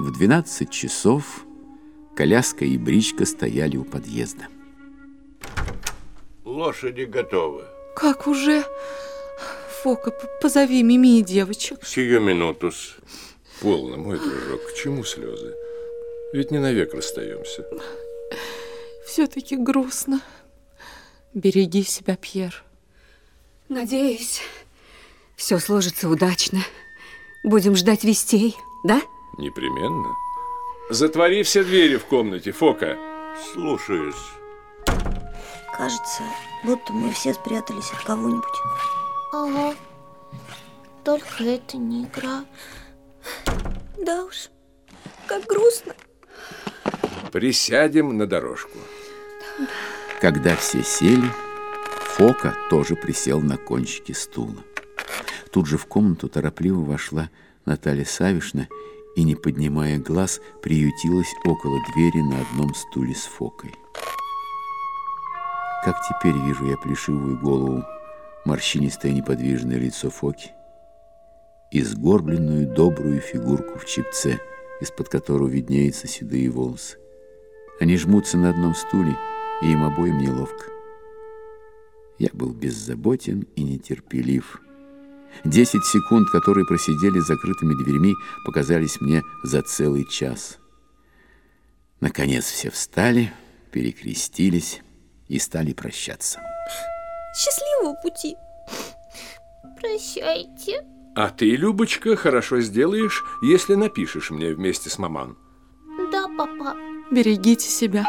В 12 часов коляска и бричка стояли у подъезда. Лошади готовы. Как уже? Фока, позови Мими и девочек. Сию минутус. Полно, мой дружок, к чему слезы? Ведь не навек расстаемся. Все-таки грустно. Береги себя, Пьер. Надеюсь, все сложится удачно. Будем ждать вестей, да? Непременно. Затвори все двери в комнате, Фока. Слушаюсь. Кажется, будто мы все спрятались от кого-нибудь. Ага. Только это не игра. Да уж, как грустно. Присядем на дорожку. Когда все сели, Фока тоже присел на кончике стула. Тут же в комнату торопливо вошла Наталья Савишна и, не поднимая глаз, приютилась около двери на одном стуле с Фокой. Как теперь вижу я плешивую голову, морщинистое неподвижное лицо Фоки и сгорбленную добрую фигурку в чипце, из-под которого виднеются седые волосы. Они жмутся на одном стуле, и им обоим неловко. Я был беззаботен и нетерпелив. Десять секунд, которые просидели с закрытыми дверьми, показались мне за целый час. Наконец все встали, перекрестились и стали прощаться. Счастливого пути! Прощайте. А ты, Любочка, хорошо сделаешь, если напишешь мне вместе с маман. Да, папа. Берегите себя.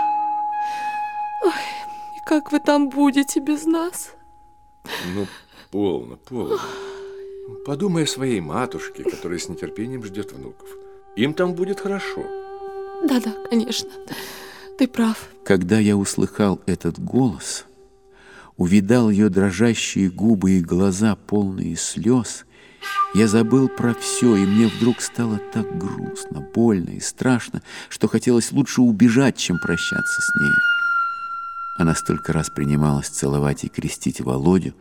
Ой, и как вы там будете без нас? Ну, полно, полно. Подумай о своей матушке, которая с нетерпением ждет внуков. Им там будет хорошо. Да-да, конечно. Ты прав. Когда я услыхал этот голос, увидал ее дрожащие губы и глаза, полные слез, я забыл про все, и мне вдруг стало так грустно, больно и страшно, что хотелось лучше убежать, чем прощаться с ней. Она столько раз принималась целовать и крестить Володю,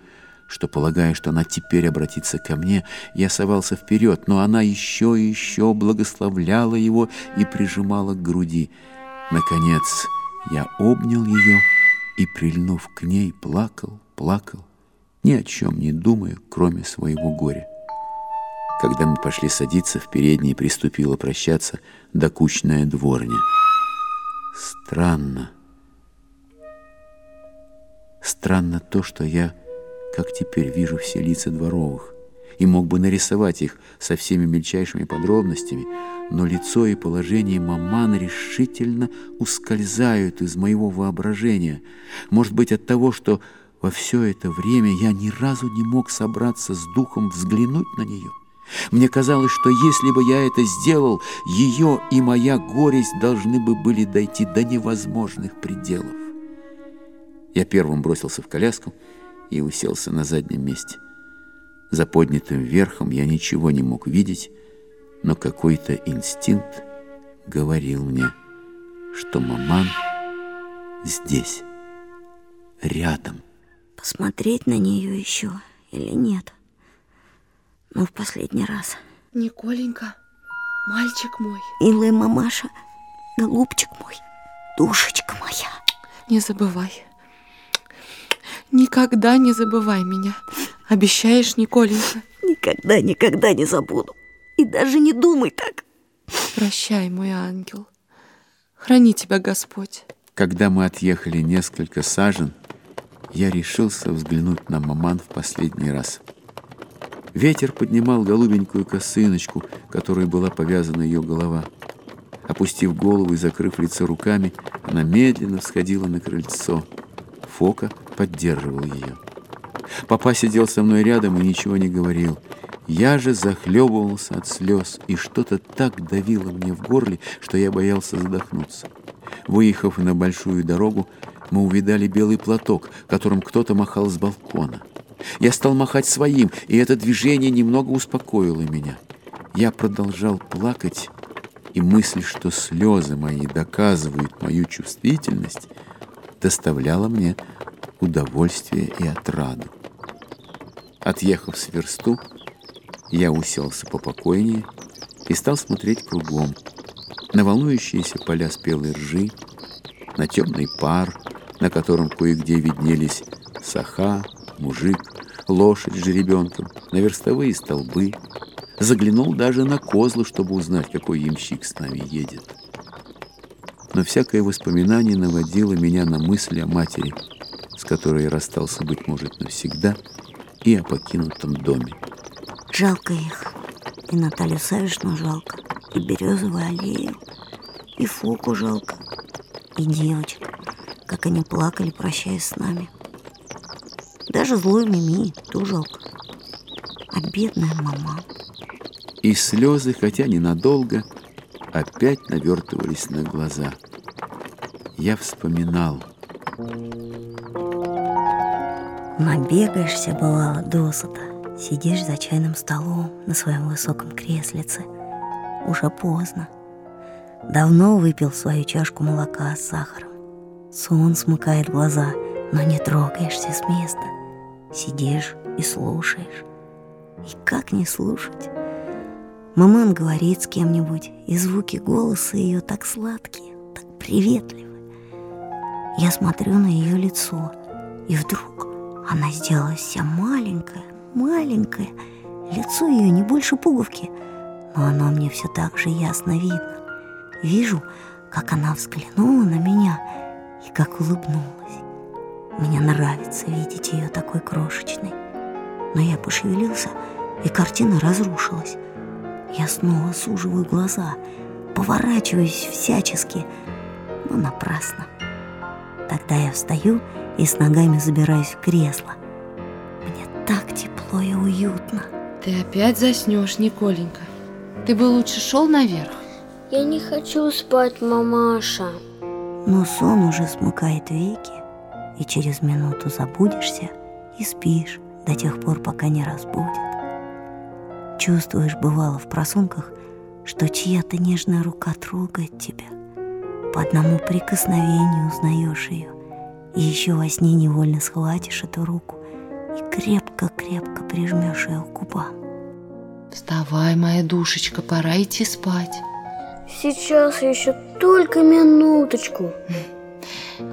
что, полагая, что она теперь обратится ко мне, я совался вперед, но она еще и еще благословляла его и прижимала к груди. Наконец я обнял ее и, прильнув к ней, плакал, плакал, ни о чем не думая, кроме своего горя. Когда мы пошли садиться, в передней приступила прощаться докучная дворня. Странно. Странно то, что я как теперь вижу все лица дворовых, и мог бы нарисовать их со всеми мельчайшими подробностями, но лицо и положение маман решительно ускользают из моего воображения. Может быть, от того, что во все это время я ни разу не мог собраться с духом взглянуть на нее. Мне казалось, что если бы я это сделал, ее и моя горесть должны бы были дойти до невозможных пределов. Я первым бросился в коляску, и уселся на заднем месте. За поднятым верхом я ничего не мог видеть, но какой-то инстинкт говорил мне, что маман здесь, рядом. Посмотреть на нее еще или нет? Ну, в последний раз. Николенька, мальчик мой. Милая мамаша, голубчик мой, душечка моя. Не забывай, Никогда не забывай меня. Обещаешь, Николенька? Никогда, никогда не забуду. И даже не думай так. Прощай, мой ангел. Храни тебя Господь. Когда мы отъехали несколько сажен, я решился взглянуть на маман в последний раз. Ветер поднимал голубенькую косыночку, которой была повязана ее голова. Опустив голову и закрыв лицо руками, она медленно всходила на крыльцо. Фока поддерживал ее. Папа сидел со мной рядом и ничего не говорил. Я же захлебывался от слез, и что-то так давило мне в горле, что я боялся задохнуться. Выехав на большую дорогу, мы увидали белый платок, которым кто-то махал с балкона. Я стал махать своим, и это движение немного успокоило меня. Я продолжал плакать, и мысль, что слезы мои доказывают мою чувствительность, доставляла мне удовольствие и отраду. Отъехав с версту, я уселся попокойнее и стал смотреть кругом. на волнующиеся поля спелой ржи, на темный пар, на котором кое-где виднелись саха, мужик, лошадь с жеребенком, на верстовые столбы. Заглянул даже на козлы, чтобы узнать, какой ямщик с нами едет. Но всякое воспоминание наводило меня на мысли о матери, которой расстался, быть может, навсегда, и о покинутом доме. Жалко их. И Наталью Савишну жалко, и березовую аллею, и Фоку жалко, и девочек, как они плакали, прощаясь с нами. Даже злой Мими ту жалко. А бедная мама. И слезы, хотя ненадолго, опять навертывались на глаза. Я вспоминал. Набегаешься, бывало, досыта. Сидишь за чайным столом на своем высоком креслице. Уже поздно. Давно выпил свою чашку молока с сахаром. Сон смыкает глаза, но не трогаешься с места. Сидишь и слушаешь. И как не слушать? Маман говорит с кем-нибудь, и звуки голоса ее так сладкие, так приветливы. Я смотрю на ее лицо, и вдруг она сделалась вся маленькая, маленькая. Лицо ее не больше пуговки, но оно мне все так же ясно видно. Вижу, как она взглянула на меня и как улыбнулась. Мне нравится видеть ее такой крошечной. Но я пошевелился, и картина разрушилась. Я снова суживаю глаза, поворачиваюсь всячески, но напрасно. Тогда я встаю и с ногами забираюсь в кресло. Мне так тепло и уютно. Ты опять заснешь, Николенька. Ты бы лучше шел наверх. Я не хочу спать, мамаша. Но сон уже смыкает веки, и через минуту забудешься и спишь до тех пор, пока не разбудит. Чувствуешь, бывало в просунках, что чья-то нежная рука трогает тебя. По одному прикосновению узнаешь ее, и еще во сне невольно схватишь эту руку и крепко-крепко прижмешь ее к губам. Вставай, моя душечка, пора идти спать. Сейчас еще только минуточку.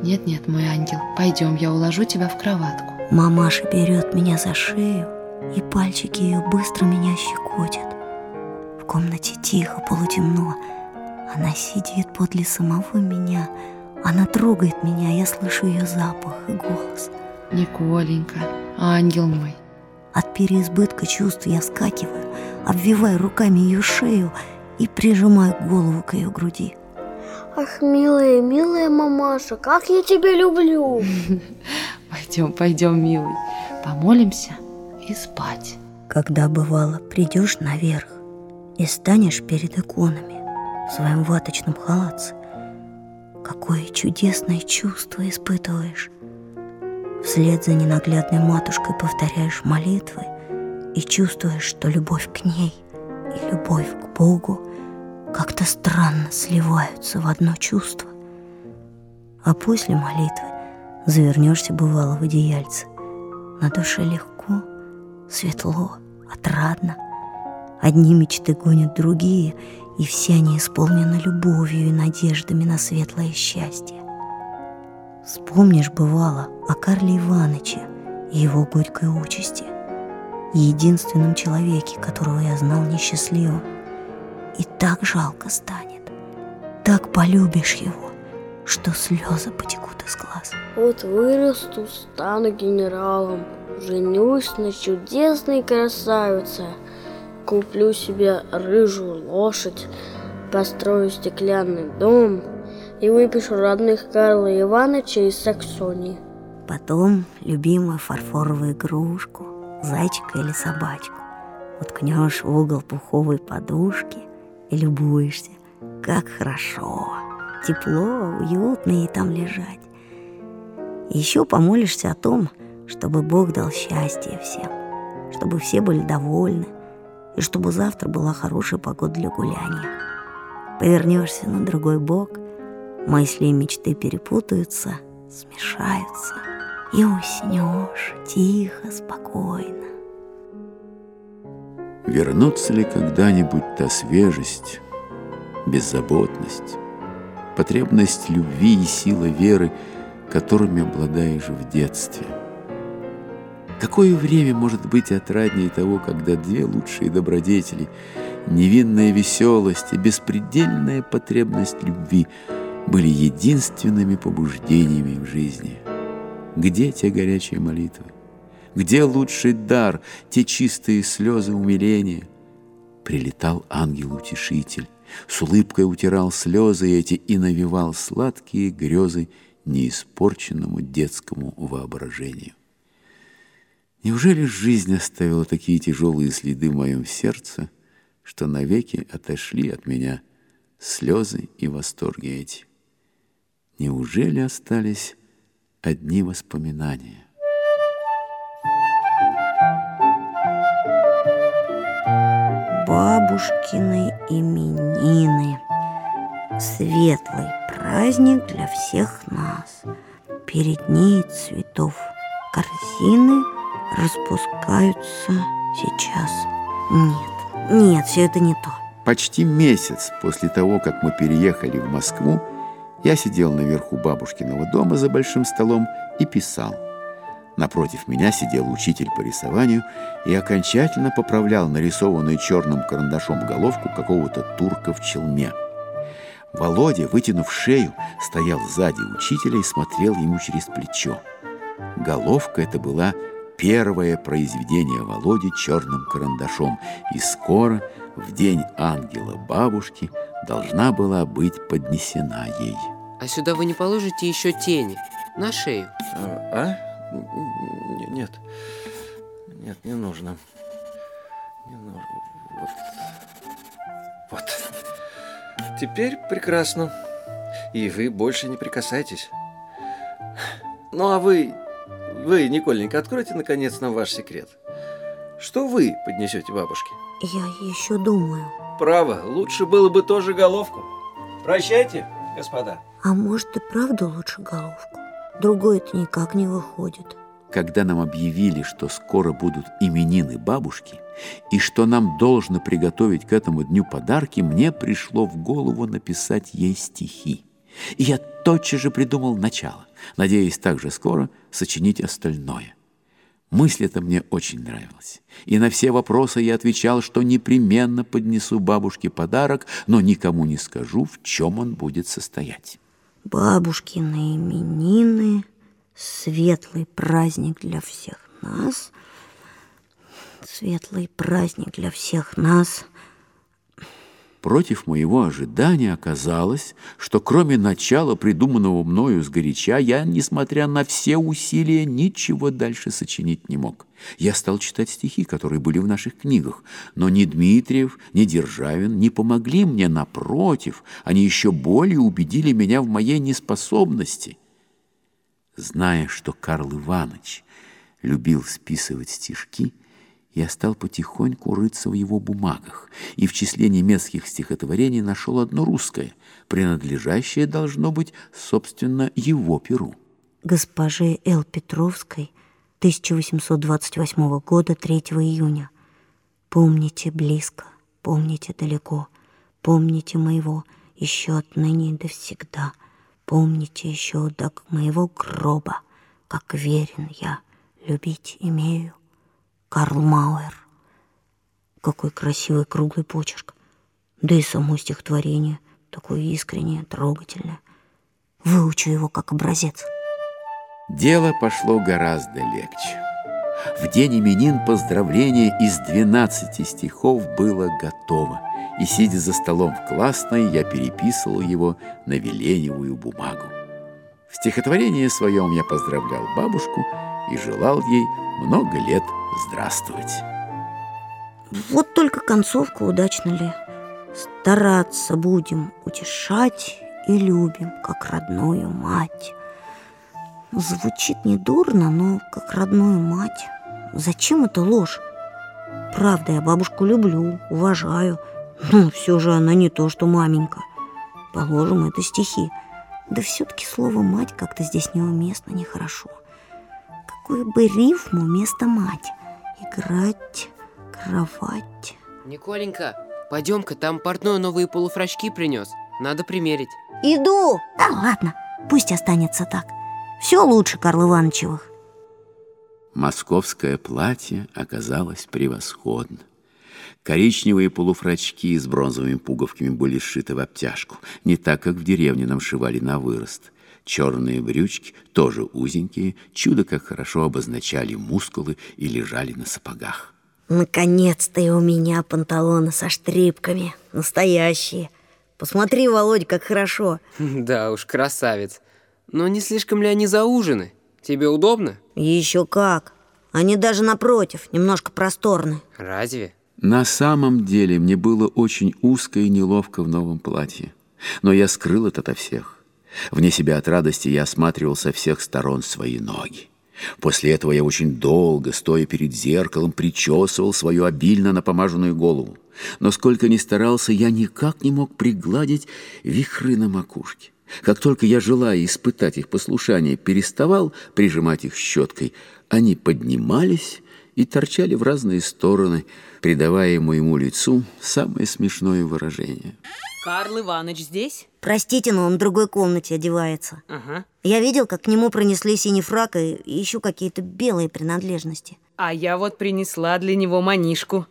Нет-нет, мой ангел, пойдем, я уложу тебя в кроватку. Мамаша берет меня за шею, и пальчики ее быстро меня щекотят. В комнате тихо, полутемно. Она сидит подле самого меня. Она трогает меня, я слышу ее запах и голос. Николенька, ангел мой. От переизбытка чувств я скакиваю, обвиваю руками ее шею и прижимаю голову к ее груди. Ах, милая, милая мамаша, как я тебя люблю. Пойдем, пойдем, милый, помолимся и спать. Когда бывало, придешь наверх и станешь перед иконами в своем ваточном халатце, какое чудесное чувство испытываешь. Вслед за ненаглядной матушкой повторяешь молитвы и чувствуешь, что любовь к ней и любовь к Богу как-то странно сливаются в одно чувство. А после молитвы завернешься бывало в одеяльце. На душе легко, светло, отрадно. Одни мечты гонят другие, и все они исполнены любовью и надеждами на светлое счастье. Вспомнишь, бывало, о Карле Иваныче и его горькой участи, единственном человеке, которого я знал несчастливым. И так жалко станет, так полюбишь его, что слезы потекут из глаз. Вот вырасту, стану генералом, женюсь на чудесной красавице, куплю себе рыжую лошадь, построю стеклянный дом и выпишу родных Карла Ивановича из Саксонии. Потом любимую фарфоровую игрушку, зайчика или собачку. Уткнешь в угол пуховой подушки и любуешься, как хорошо, тепло, уютно ей там лежать. Еще помолишься о том, чтобы Бог дал счастье всем, чтобы все были довольны, и чтобы завтра была хорошая погода для гуляния. Повернешься на другой бок, мысли и мечты перепутаются, смешаются, и уснешь тихо, спокойно. Вернутся ли когда-нибудь та свежесть, беззаботность, потребность любви и сила веры, которыми обладаешь в детстве. Какое время может быть отраднее того, когда две лучшие добродетели, невинная веселость и беспредельная потребность любви были единственными побуждениями в жизни? Где те горячие молитвы? Где лучший дар, те чистые слезы умиления? Прилетал ангел-утешитель, с улыбкой утирал слезы эти и навевал сладкие грезы неиспорченному детскому воображению. Неужели жизнь оставила такие тяжелые следы в моем сердце, что навеки отошли от меня слезы и восторги эти? Неужели остались одни воспоминания? бабушкины именины. Светлый праздник для всех нас. Перед ней цветов корзины распускаются сейчас. Нет, нет, все это не то. Почти месяц после того, как мы переехали в Москву, я сидел наверху бабушкиного дома за большим столом и писал. Напротив меня сидел учитель по рисованию и окончательно поправлял нарисованную черным карандашом головку какого-то турка в челме. Володя, вытянув шею, стоял сзади учителя и смотрел ему через плечо. Головка эта была первое произведение Володи черным карандашом, и скоро, в день ангела бабушки, должна была быть поднесена ей. А сюда вы не положите еще тени на шею? А? Нет. Нет, не нужно. Не нужно. Вот. Вот. Теперь прекрасно. И вы больше не прикасайтесь. Ну а вы, вы, Николенька, откройте наконец нам ваш секрет. Что вы поднесете бабушке? Я еще думаю. Право, лучше было бы тоже головку. Прощайте, господа. А может и правда лучше головку? Другой-то никак не выходит. Когда нам объявили, что скоро будут именины бабушки, и что нам должно приготовить к этому дню подарки, мне пришло в голову написать ей стихи. И я тотчас же придумал начало, надеясь также скоро сочинить остальное. Мысль эта мне очень нравилась. И на все вопросы я отвечал, что непременно поднесу бабушке подарок, но никому не скажу, в чем он будет состоять. Бабушкины именины, светлый праздник для всех нас, светлый праздник для всех нас. Против моего ожидания оказалось, что кроме начала, придуманного мною сгоряча, я, несмотря на все усилия, ничего дальше сочинить не мог. Я стал читать стихи, которые были в наших книгах, но ни Дмитриев, ни Державин не помогли мне, напротив, они еще более убедили меня в моей неспособности. Зная, что Карл Иванович любил списывать стишки, я стал потихоньку рыться в его бумагах и в числе немецких стихотворений нашел одно русское, принадлежащее, должно быть, собственно, его перу. Госпоже Л. Петровской 1828 года 3 июня. Помните близко, помните далеко, помните моего еще отныне до всегда, помните еще до моего гроба, как верен я любить имею. Карл Мауэр. Какой красивый круглый почерк. Да и само стихотворение такое искреннее, трогательное. Выучу его как образец. Дело пошло гораздо легче. В день именин поздравление из 12 стихов было готово, и, сидя за столом в классной, я переписывал его на веленевую бумагу. В стихотворении своем я поздравлял бабушку и желал ей много лет здравствовать. Вот только концовка удачна ли. Стараться будем утешать и любим, как родную мать. Звучит недурно, но как родную мать. Зачем это ложь? Правда, я бабушку люблю, уважаю, но все же она не то, что маменька. Положим, это стихи. Да все-таки слово «мать» как-то здесь неуместно, нехорошо. Какую бы рифму вместо «мать»? Играть, кровать. Николенька, Пойдем-ка, там портной новые полуфрачки принес. Надо примерить. Иду! Да ладно, пусть останется так. Все лучше Карл Ивановичевых. Московское платье оказалось превосходно. Коричневые полуфрачки с бронзовыми пуговками были сшиты в обтяжку, не так, как в деревне нам шивали на вырост. Черные брючки, тоже узенькие, чудо как хорошо обозначали мускулы и лежали на сапогах. Наконец-то и у меня панталоны со штрипками. Настоящие. Посмотри, Володя, как хорошо. Да уж, красавец. Но не слишком ли они заужены? Тебе удобно? Еще как. Они даже напротив, немножко просторны. Разве? На самом деле мне было очень узко и неловко в новом платье. Но я скрыл это ото всех. Вне себя от радости я осматривал со всех сторон свои ноги. После этого я очень долго, стоя перед зеркалом, причесывал свою обильно напомаженную голову. Но сколько ни старался, я никак не мог пригладить вихры на макушке. Как только я, желая испытать их послушание, переставал прижимать их щеткой, они поднимались и торчали в разные стороны, придавая моему лицу самое смешное выражение. Карл Иванович здесь? Простите, но он в другой комнате одевается. Ага. Я видел, как к нему пронесли синий фрак и еще какие-то белые принадлежности. А я вот принесла для него манишку.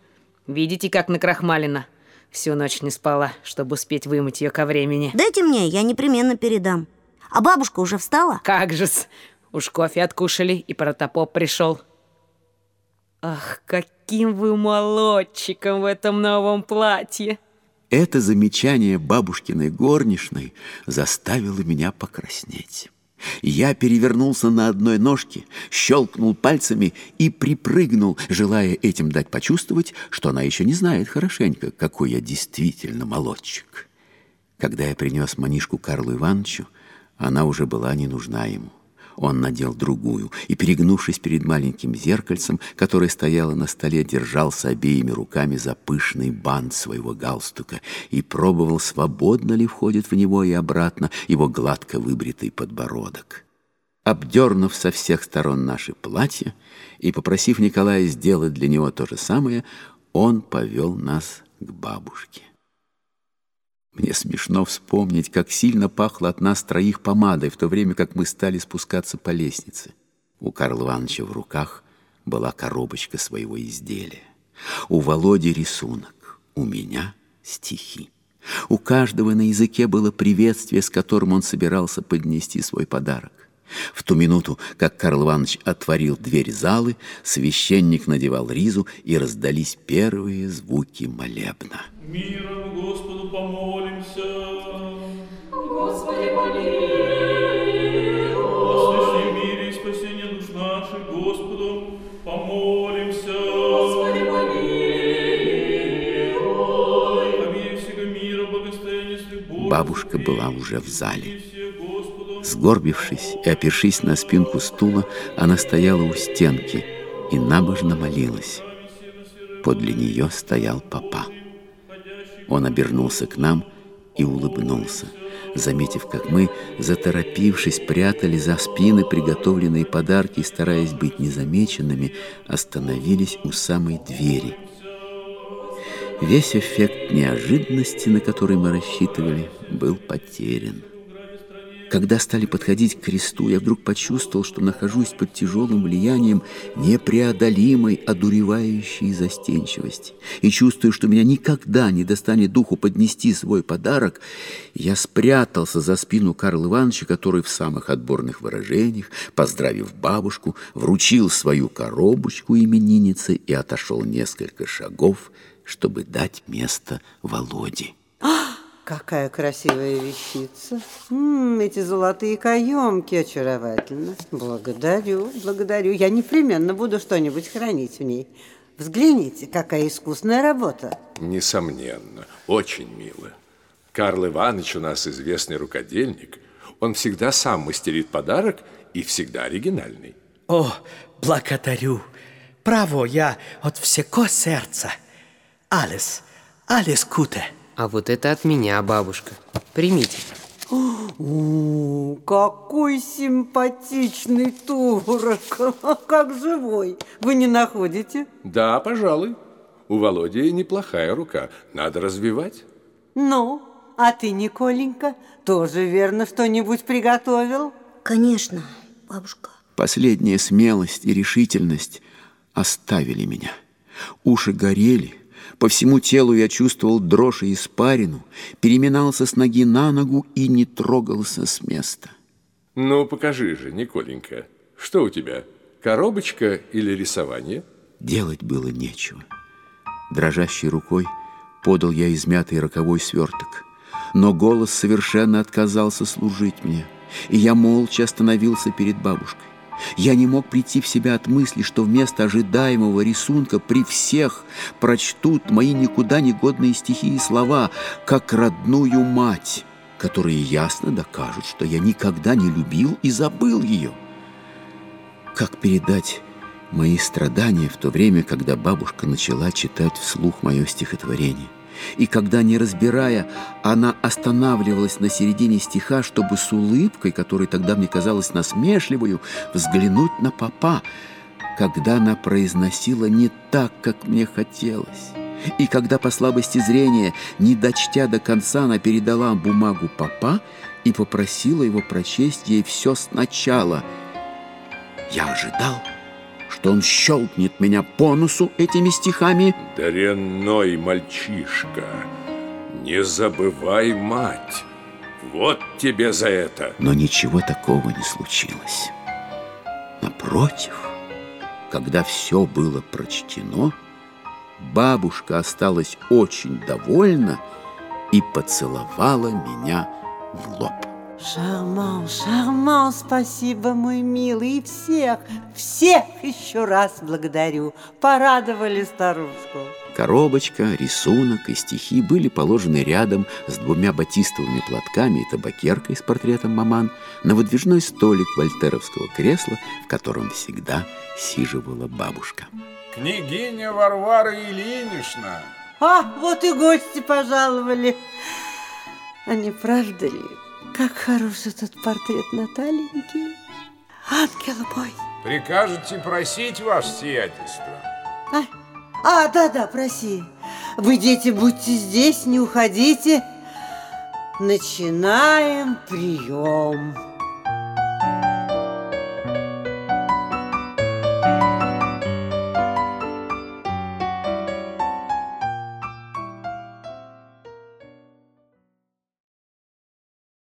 Видите, как накрахмалена? Всю ночь не спала, чтобы успеть вымыть ее ко времени. Дайте мне, я непременно передам. А бабушка уже встала? Как же-с! Уж кофе откушали, и протопоп пришел. Ах, каким вы молодчиком в этом новом платье! Это замечание бабушкиной горничной заставило меня покраснеть. Я перевернулся на одной ножке, щелкнул пальцами и припрыгнул, желая этим дать почувствовать, что она еще не знает хорошенько, какой я действительно молодчик. Когда я принес манишку Карлу Ивановичу, она уже была не нужна ему. Он надел другую и, перегнувшись перед маленьким зеркальцем, которое стояло на столе, держался обеими руками за пышный бант своего галстука и пробовал, свободно ли входит в него и обратно его гладко выбритый подбородок. Обдернув со всех сторон наши платья и попросив Николая сделать для него то же самое, он повел нас к бабушке. Мне смешно вспомнить, как сильно пахло от нас троих помадой, в то время как мы стали спускаться по лестнице. У Карла Ивановича в руках была коробочка своего изделия. У Володи рисунок, у меня стихи. У каждого на языке было приветствие, с которым он собирался поднести свой подарок. В ту минуту, как Карл Иванович отворил дверь залы, священник надевал ризу, и раздались первые звуки молебна. Миром Господу помолимся. Бабушка была уже в зале. Сгорбившись и опершись на спинку стула, она стояла у стенки и набожно молилась. Подле нее стоял папа. Он обернулся к нам и улыбнулся, заметив, как мы, заторопившись, прятали за спины приготовленные подарки и, стараясь быть незамеченными, остановились у самой двери. Весь эффект неожиданности, на который мы рассчитывали, был потерян. Когда стали подходить к кресту, я вдруг почувствовал, что нахожусь под тяжелым влиянием непреодолимой, одуревающей застенчивости. И чувствую, что меня никогда не достанет духу поднести свой подарок, я спрятался за спину Карла Ивановича, который в самых отборных выражениях, поздравив бабушку, вручил свою коробочку имениннице и отошел несколько шагов, чтобы дать место Володе. Какая красивая вещица. М, эти золотые каемки очаровательно. Благодарю, благодарю. Я непременно буду что-нибудь хранить в ней. Взгляните, какая искусная работа. Несомненно, очень мило. Карл Иванович у нас известный рукодельник. Он всегда сам мастерит подарок и всегда оригинальный. О, благодарю. Право, я от всего сердца. Алис, Алис Куте. А вот это от меня, бабушка. Примите. О, какой симпатичный турок. Как живой. Вы не находите? Да, пожалуй. У Володи неплохая рука, надо развивать. Ну, а ты, Николенька, тоже верно что-нибудь приготовил? Конечно, бабушка. Последняя смелость и решительность оставили меня. Уши горели, по всему телу я чувствовал дрожь и испарину, переминался с ноги на ногу и не трогался с места. Ну, покажи же, Николенька, что у тебя, коробочка или рисование? Делать было нечего. Дрожащей рукой подал я измятый роковой сверток, но голос совершенно отказался служить мне, и я молча остановился перед бабушкой. Я не мог прийти в себя от мысли, что вместо ожидаемого рисунка при всех прочтут мои никуда не годные стихи и слова, как родную мать, которые ясно докажут, что я никогда не любил и забыл ее. Как передать мои страдания в то время, когда бабушка начала читать вслух мое стихотворение? И когда, не разбирая, она останавливалась на середине стиха, чтобы с улыбкой, которая тогда мне казалась насмешливою, взглянуть на папа, когда она произносила не так, как мне хотелось. И когда по слабости зрения, не дочтя до конца, она передала бумагу папа и попросила его прочесть ей все сначала. Я ожидал, что он щелкнет меня по носу этими стихами. Дрянной мальчишка, не забывай мать. Вот тебе за это. Но ничего такого не случилось. Напротив, когда все было прочтено, бабушка осталась очень довольна и поцеловала меня в лоб. Шарман, Шарман, спасибо, мой милый, и всех, всех еще раз благодарю. Порадовали старушку. Коробочка, рисунок и стихи были положены рядом с двумя батистовыми платками и табакеркой с портретом маман на выдвижной столик вольтеровского кресла, в котором всегда сиживала бабушка. Княгиня Варвара Ильинична. А, вот и гости пожаловали. А не правда ли? Как хорош этот портрет Наталеньки. Ангел мой. Прикажете просить ваше сиятельство? А, а, да-да, проси. Вы, дети, будьте здесь, не уходите. Начинаем прием.